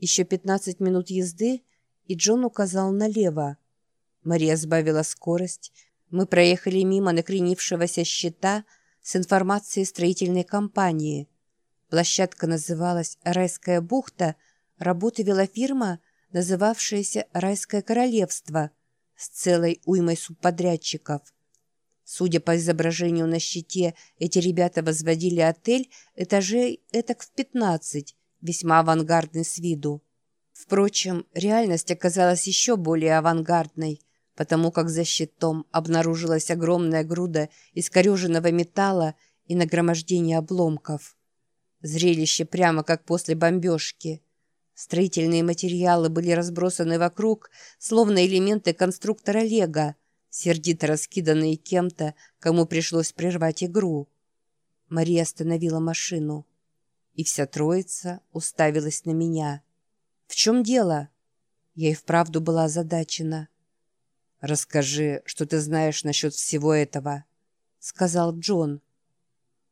Еще 15 минут езды, и Джон указал налево. Мария сбавила скорость. Мы проехали мимо накренившегося щита с информацией строительной компании. Площадка называлась «Райская бухта», работы вела фирма, называвшаяся «Райское королевство», с целой уймой субподрядчиков. Судя по изображению на щите, эти ребята возводили отель этажей этак в 15, весьма авангардный с виду. Впрочем, реальность оказалась еще более авангардной, потому как за щитом обнаружилась огромная груда искореженного металла и нагромождение обломков. Зрелище прямо как после бомбежки – Строительные материалы были разбросаны вокруг, словно элементы конструктора «Лего», сердито раскиданные кем-то, кому пришлось прервать игру. Мария остановила машину, и вся троица уставилась на меня. «В чем дело?» Я и вправду была озадачена. «Расскажи, что ты знаешь насчет всего этого», — сказал Джон.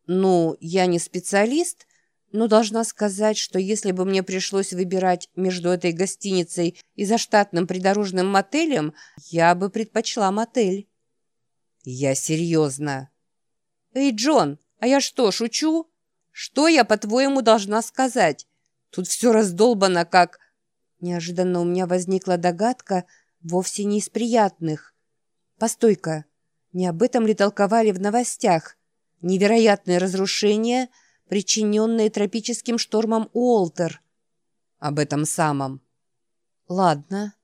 «Ну, я не специалист, но должна сказать, что если бы мне пришлось выбирать между этой гостиницей и заштатным придорожным мотелем, я бы предпочла мотель. Я серьезно. Эй, Джон, а я что, шучу? Что я, по-твоему, должна сказать? Тут все раздолбано, как... Неожиданно у меня возникла догадка, вовсе не из приятных. Постой-ка, не об этом ли толковали в новостях? Невероятные разрушения — причиненные тропическим штормом Уолтер. Об этом самом. Ладно.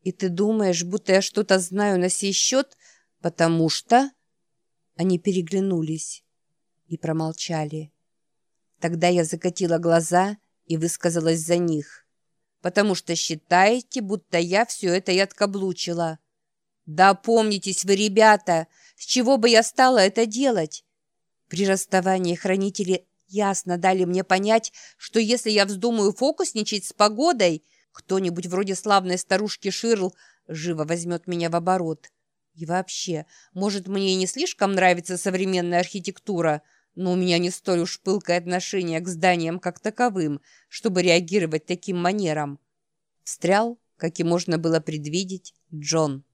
И ты думаешь, будто я что-то знаю на сей счет, потому что... Они переглянулись и промолчали. Тогда я закатила глаза и высказалась за них. Потому что считаете, будто я все это и откаблучила. Да помнитесь вы, ребята, с чего бы я стала это делать? При расставании хранители ясно дали мне понять, что если я вздумаю фокусничать с погодой, кто-нибудь вроде славной старушки Ширл живо возьмет меня в оборот. И вообще, может, мне и не слишком нравится современная архитектура, но у меня не столь уж пылкое отношение к зданиям как таковым, чтобы реагировать таким манером. Встрял, как и можно было предвидеть, Джон.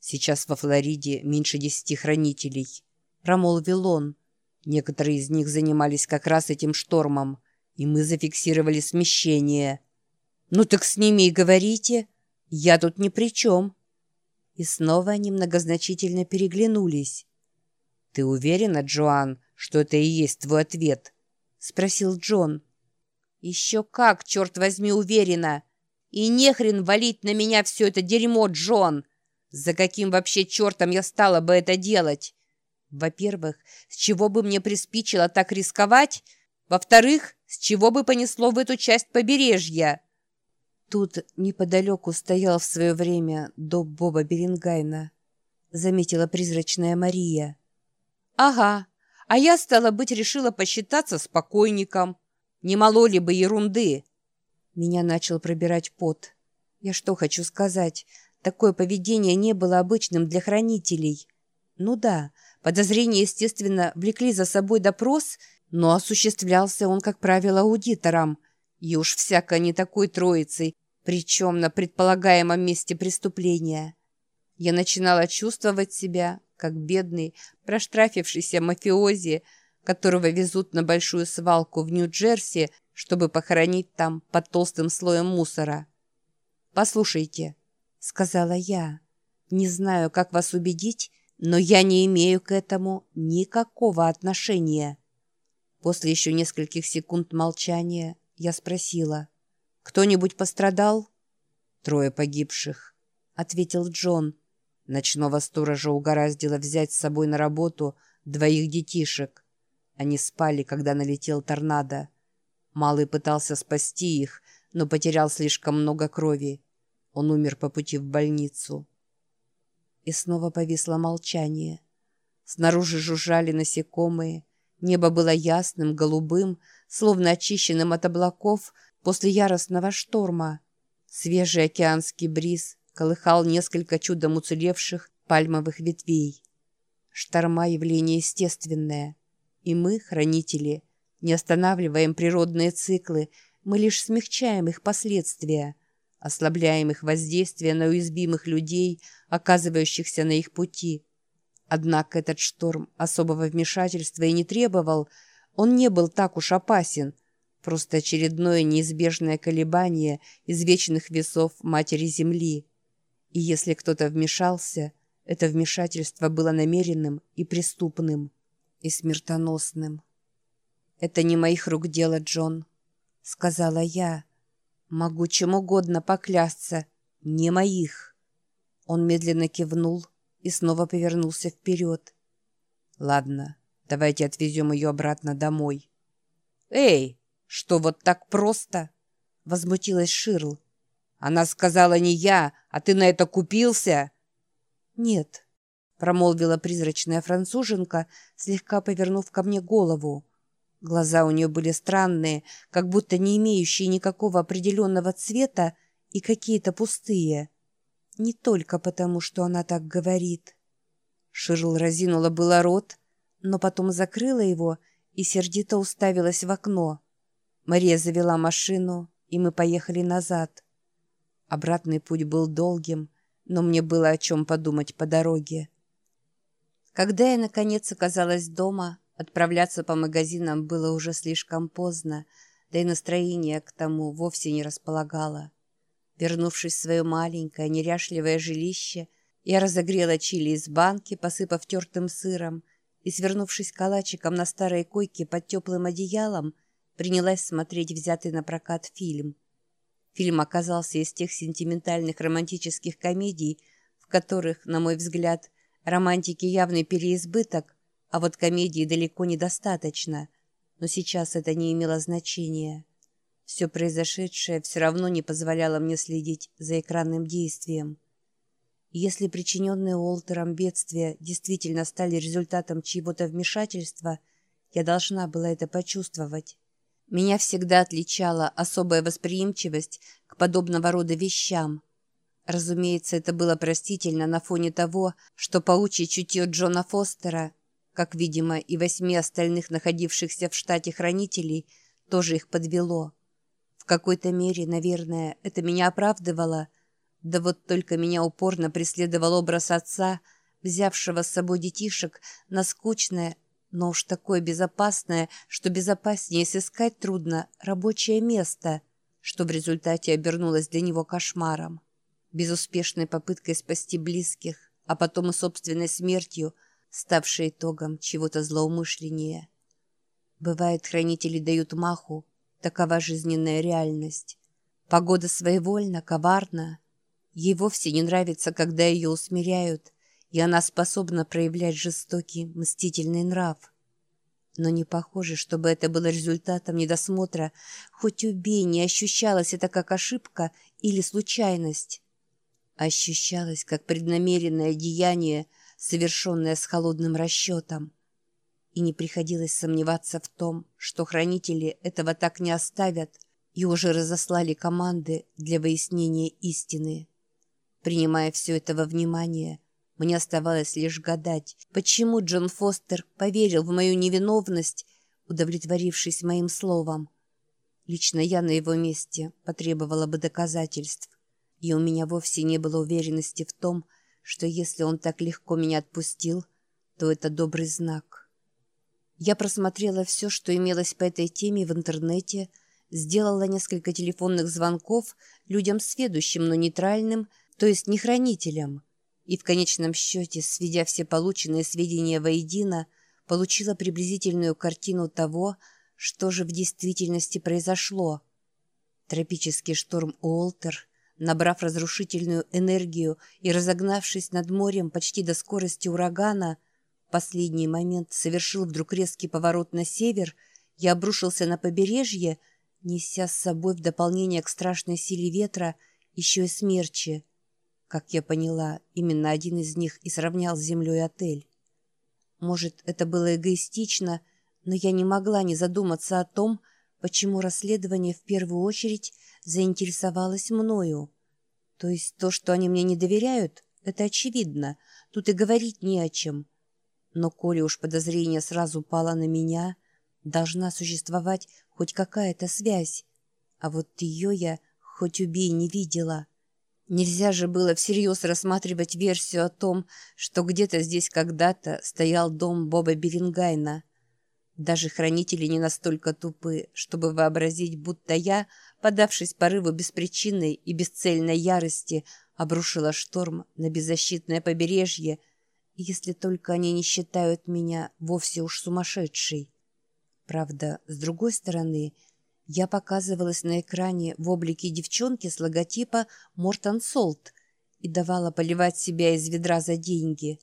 Сейчас во Флориде меньше десяти хранителей, промолвил он. Некоторые из них занимались как раз этим штормом, и мы зафиксировали смещение. «Ну так с ними и говорите. Я тут ни при чем». И снова они многозначительно переглянулись. «Ты уверена, Джоан, что это и есть твой ответ?» — спросил Джон. «Еще как, черт возьми, уверена! И нехрен валить на меня все это дерьмо, Джон! За каким вообще чертом я стала бы это делать?» Во-первых, с чего бы мне приспичило так рисковать? Во-вторых, с чего бы понесло в эту часть побережья? Тут неподалеку стоял в свое время дом Боба Берингайна, заметила призрачная Мария. Ага, а я, стала быть, решила посчитаться спокойником. Не мало бы ерунды? Меня начал пробирать пот. Я что хочу сказать, такое поведение не было обычным для хранителей. Ну да, Подозрения, естественно, влекли за собой допрос, но осуществлялся он, как правило, аудитором, и уж всяко не такой троицей, причем на предполагаемом месте преступления. Я начинала чувствовать себя, как бедный, проштрафившийся мафиози, которого везут на большую свалку в Нью-Джерси, чтобы похоронить там под толстым слоем мусора. «Послушайте», — сказала я, — «не знаю, как вас убедить, но я не имею к этому никакого отношения. После еще нескольких секунд молчания я спросила. «Кто-нибудь пострадал?» «Трое погибших», — ответил Джон. Ночного сторожа угораздило взять с собой на работу двоих детишек. Они спали, когда налетел торнадо. Малый пытался спасти их, но потерял слишком много крови. Он умер по пути в больницу. И снова повисло молчание. Снаружи жужжали насекомые. Небо было ясным, голубым, словно очищенным от облаков после яростного шторма. Свежий океанский бриз колыхал несколько чудом уцелевших пальмовых ветвей. Шторма — явление естественное. И мы, хранители, не останавливаем природные циклы, мы лишь смягчаем их последствия, ослабляем их воздействие на уязвимых людей, оказывающихся на их пути. Однако этот шторм особого вмешательства и не требовал, он не был так уж опасен, просто очередное неизбежное колебание из вечных весов Матери Земли. И если кто-то вмешался, это вмешательство было намеренным и преступным, и смертоносным. «Это не моих рук дело, Джон», — сказала я. «Могу чем угодно поклясться. Не моих». Он медленно кивнул и снова повернулся вперед. «Ладно, давайте отвезем ее обратно домой». «Эй, что вот так просто?» — возмутилась Ширл. «Она сказала не я, а ты на это купился?» «Нет», — промолвила призрачная француженка, слегка повернув ко мне голову. Глаза у нее были странные, как будто не имеющие никакого определенного цвета и какие-то пустые. Не только потому, что она так говорит. Ширл разинула было рот, но потом закрыла его и сердито уставилась в окно. Мария завела машину, и мы поехали назад. Обратный путь был долгим, но мне было о чем подумать по дороге. Когда я, наконец, оказалась дома, Отправляться по магазинам было уже слишком поздно, да и настроение к тому вовсе не располагало. Вернувшись в свое маленькое, неряшливое жилище, я разогрела чили из банки, посыпав тертым сыром, и, свернувшись калачиком на старой койке под теплым одеялом, принялась смотреть взятый на прокат фильм. Фильм оказался из тех сентиментальных романтических комедий, в которых, на мой взгляд, романтики явный переизбыток, а вот комедии далеко недостаточно. Но сейчас это не имело значения. Все произошедшее все равно не позволяло мне следить за экранным действием. Если причиненные Уолтером бедствия действительно стали результатом чьего-то вмешательства, я должна была это почувствовать. Меня всегда отличала особая восприимчивость к подобного рода вещам. Разумеется, это было простительно на фоне того, что паучье чутье Джона Фостера как, видимо, и восьми остальных находившихся в штате хранителей, тоже их подвело. В какой-то мере, наверное, это меня оправдывало, да вот только меня упорно преследовал образ отца, взявшего с собой детишек на скучное, но уж такое безопасное, что безопаснее сыскать трудно, рабочее место, что в результате обернулось для него кошмаром. Безуспешной попыткой спасти близких, а потом и собственной смертью – ставший итогом чего-то злоумышленнее. Бывает, хранители дают маху, такова жизненная реальность. Погода своевольна, коварна. Ей вовсе не нравится, когда ее усмиряют, и она способна проявлять жестокий, мстительный нрав. Но не похоже, чтобы это было результатом недосмотра, хоть убей, не ощущалось это как ошибка или случайность. Ощущалось как преднамеренное деяние – совершенное с холодным расчетом. И не приходилось сомневаться в том, что хранители этого так не оставят и уже разослали команды для выяснения истины. Принимая все это во внимание, мне оставалось лишь гадать, почему Джон Фостер поверил в мою невиновность, удовлетворившись моим словом. Лично я на его месте потребовала бы доказательств, и у меня вовсе не было уверенности в том, что если он так легко меня отпустил, то это добрый знак. Я просмотрела все, что имелось по этой теме в интернете, сделала несколько телефонных звонков людям сведущим, но нейтральным, то есть не хранителям, и в конечном счете, сведя все полученные сведения воедино, получила приблизительную картину того, что же в действительности произошло. Тропический шторм Уолтер Набрав разрушительную энергию и разогнавшись над морем почти до скорости урагана, в последний момент совершил вдруг резкий поворот на север и обрушился на побережье, неся с собой в дополнение к страшной силе ветра еще и смерчи. Как я поняла, именно один из них и сравнял с землей отель. Может, это было эгоистично, но я не могла не задуматься о том, почему расследование в первую очередь заинтересовалось мною. То есть то, что они мне не доверяют, это очевидно, тут и говорить не о чем. Но коли уж подозрение сразу пало на меня, должна существовать хоть какая-то связь. А вот ее я, хоть убей, не видела. Нельзя же было всерьез рассматривать версию о том, что где-то здесь когда-то стоял дом Боба Берингайна. Даже хранители не настолько тупы, чтобы вообразить, будто я, подавшись порыву беспричинной и бесцельной ярости, обрушила шторм на беззащитное побережье, если только они не считают меня вовсе уж сумасшедшей. Правда, с другой стороны, я показывалась на экране в облике девчонки с логотипа «Мортон Солт» и давала поливать себя из ведра за деньги.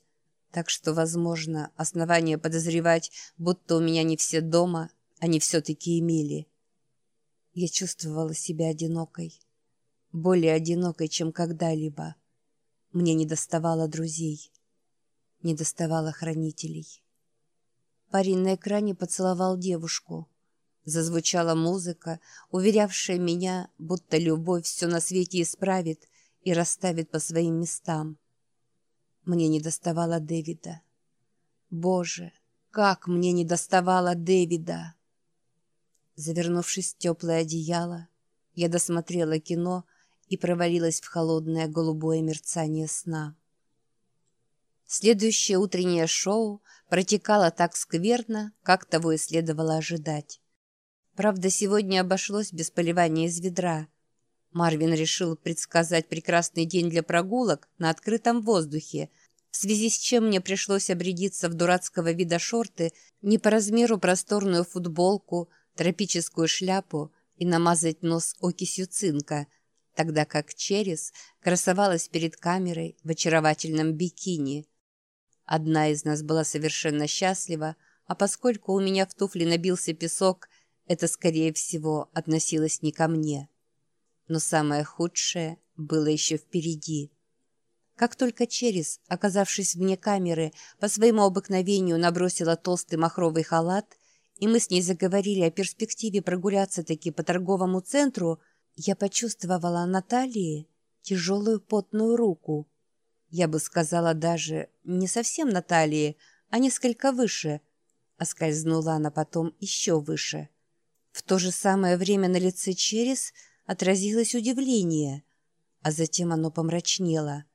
Так что, возможно, основания подозревать, будто у меня не все дома, они все-таки имели. Я чувствовала себя одинокой. Более одинокой, чем когда-либо. Мне не доставало друзей. Не доставало хранителей. Парень на экране поцеловал девушку. Зазвучала музыка, уверявшая меня, будто любовь все на свете исправит и расставит по своим местам. Мне не доставало Дэвида. Боже, как мне не доставало Дэвида! Завернувшись в теплое одеяло, я досмотрела кино и провалилась в холодное голубое мерцание сна. Следующее утреннее шоу протекало так скверно, как того и следовало ожидать. Правда, сегодня обошлось без поливания из ведра. Марвин решил предсказать прекрасный день для прогулок на открытом воздухе, в связи с чем мне пришлось обрядиться в дурацкого вида шорты, не по размеру просторную футболку, тропическую шляпу и намазать нос окисью цинка, тогда как Черес красовалась перед камерой в очаровательном бикини – Одна из нас была совершенно счастлива, а поскольку у меня в туфли набился песок, это, скорее всего, относилось не ко мне. Но самое худшее было еще впереди. Как только Черес, оказавшись вне камеры, по своему обыкновению набросила толстый махровый халат, и мы с ней заговорили о перспективе прогуляться таки по торговому центру, я почувствовала на талии тяжелую потную руку — я бы сказала даже не совсем на талии, а несколько выше. А скользнула она потом еще выше. В то же самое время на лице Черес отразилось удивление, а затем оно помрачнело.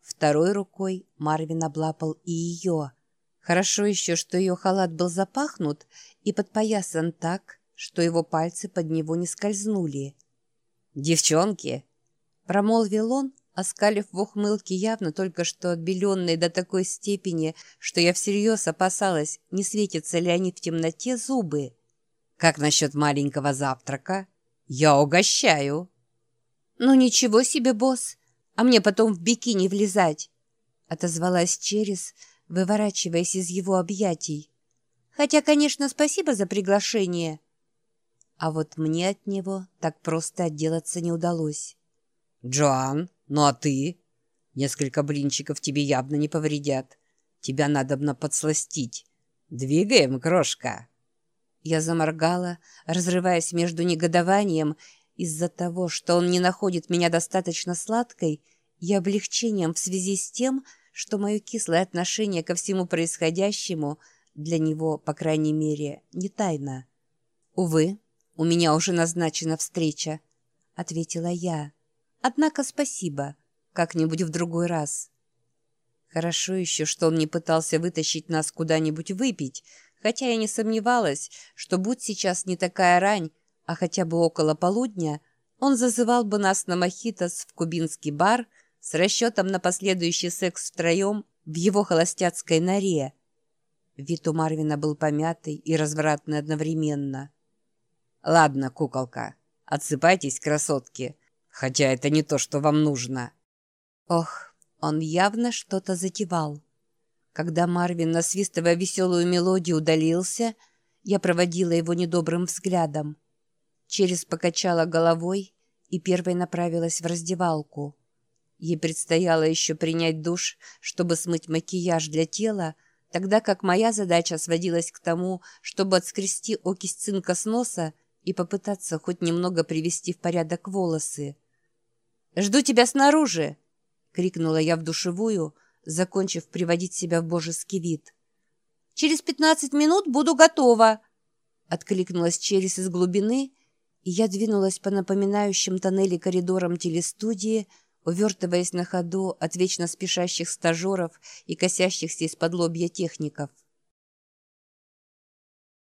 Второй рукой Марвин облапал и ее. Хорошо еще, что ее халат был запахнут и подпоясан так, что его пальцы под него не скользнули. «Девчонки!» — промолвил он, оскалив в ухмылке явно только что отбеленные до такой степени, что я всерьез опасалась, не светятся ли они в темноте зубы. «Как насчет маленького завтрака? Я угощаю!» «Ну ничего себе, босс! А мне потом в бикини влезать!» отозвалась Черес, выворачиваясь из его объятий. «Хотя, конечно, спасибо за приглашение!» А вот мне от него так просто отделаться не удалось. «Джоан, ну а ты? Несколько блинчиков тебе явно не повредят. Тебя надобно подсластить. Двигаем, крошка!» Я заморгала, разрываясь между негодованием из-за того, что он не находит меня достаточно сладкой, и облегчением в связи с тем, что мое кислое отношение ко всему происходящему для него, по крайней мере, не тайна. «Увы, у меня уже назначена встреча», — ответила я. Однако спасибо. Как-нибудь в другой раз. Хорошо еще, что он не пытался вытащить нас куда-нибудь выпить, хотя я не сомневалась, что будь сейчас не такая рань, а хотя бы около полудня, он зазывал бы нас на мохитос в кубинский бар с расчетом на последующий секс втроем в его холостяцкой норе. Вид у Марвина был помятый и развратный одновременно. «Ладно, куколка, отсыпайтесь, красотки хотя это не то, что вам нужно». Ох, он явно что-то затевал. Когда Марвин, насвистывая веселую мелодию, удалился, я проводила его недобрым взглядом. Через покачала головой и первой направилась в раздевалку. Ей предстояло еще принять душ, чтобы смыть макияж для тела, тогда как моя задача сводилась к тому, чтобы отскрести окись цинка с носа и попытаться хоть немного привести в порядок волосы. «Жду тебя снаружи!» — крикнула я в душевую, закончив приводить себя в божеский вид. «Через пятнадцать минут буду готова!» — откликнулась Черес из глубины, и я двинулась по напоминающим тоннели коридорам телестудии, увертываясь на ходу от вечно спешащих стажеров и косящихся из-под лобья техников.